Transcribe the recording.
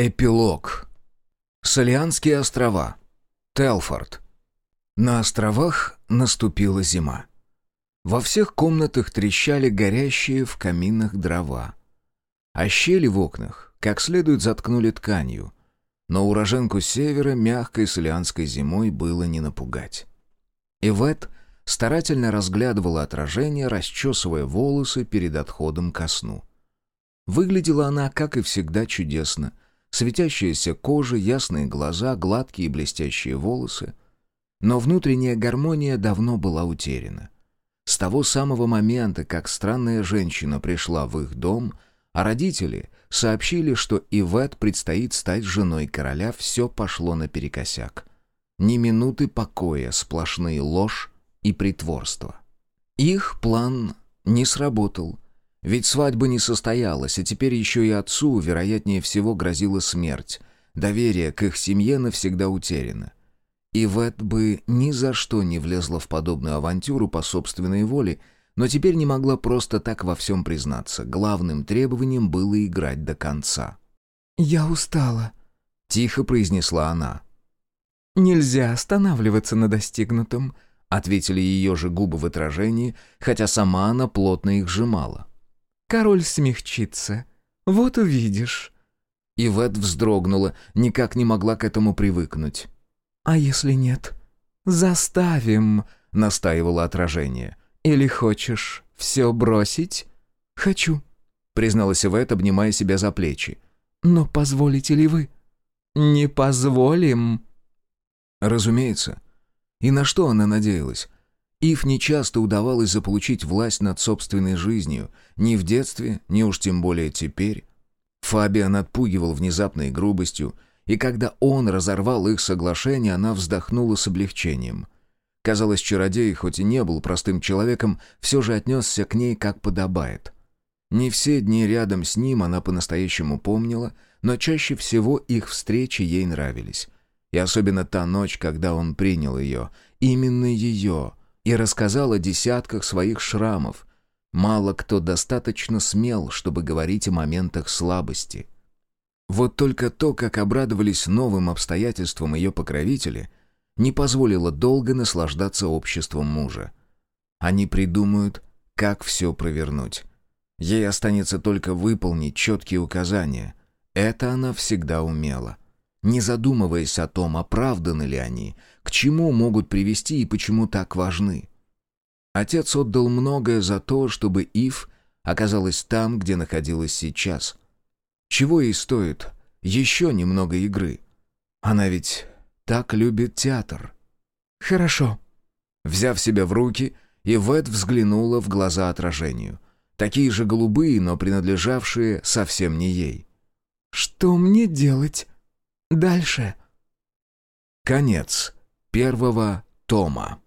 Эпилог. Солианские острова. Телфорд. На островах наступила зима. Во всех комнатах трещали горящие в каминах дрова. А щели в окнах как следует заткнули тканью. Но уроженку севера мягкой солианской зимой было не напугать. Ивет старательно разглядывала отражение, расчесывая волосы перед отходом ко сну. Выглядела она, как и всегда, чудесно — Светящаяся кожа, ясные глаза, гладкие блестящие волосы. Но внутренняя гармония давно была утеряна. С того самого момента, как странная женщина пришла в их дом, а родители сообщили, что Ивет предстоит стать женой короля, все пошло наперекосяк. Ни минуты покоя, сплошные ложь и притворство. Их план не сработал — ведь свадьба не состоялась, а теперь еще и отцу, вероятнее всего, грозила смерть. Доверие к их семье навсегда утеряно. Ивет бы ни за что не влезла в подобную авантюру по собственной воле, но теперь не могла просто так во всем признаться. Главным требованием было играть до конца. «Я устала», — тихо произнесла она. «Нельзя останавливаться на достигнутом», — ответили ее же губы в отражении, хотя сама она плотно их сжимала. Король смягчится. Вот увидишь». Ивет вздрогнула, никак не могла к этому привыкнуть. «А если нет?» «Заставим», — настаивало отражение. «Или хочешь все бросить?» «Хочу», — призналась Ивет, обнимая себя за плечи. «Но позволите ли вы?» «Не позволим». Разумеется. И на что она надеялась? Ив нечасто удавалось заполучить власть над собственной жизнью, ни в детстве, ни уж тем более теперь. Фабиан отпугивал внезапной грубостью, и когда он разорвал их соглашение, она вздохнула с облегчением. Казалось, чародей, хоть и не был простым человеком, все же отнесся к ней как подобает. Не все дни рядом с ним она по-настоящему помнила, но чаще всего их встречи ей нравились. И особенно та ночь, когда он принял ее, именно ее — и рассказал о десятках своих шрамов. Мало кто достаточно смел, чтобы говорить о моментах слабости. Вот только то, как обрадовались новым обстоятельствам ее покровители, не позволило долго наслаждаться обществом мужа. Они придумают, как все провернуть. Ей останется только выполнить четкие указания. Это она всегда умела. Не задумываясь о том, оправданы ли они, к чему могут привести и почему так важны. Отец отдал многое за то, чтобы Ив оказалась там, где находилась сейчас. Чего ей стоит еще немного игры? Она ведь так любит театр. «Хорошо». Взяв себя в руки, Ивет взглянула в глаза отражению. Такие же голубые, но принадлежавшие совсем не ей. «Что мне делать дальше?» Конец первого тома.